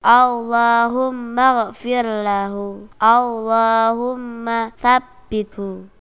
Allahumma ghafir lahu Allahumma sabbithu.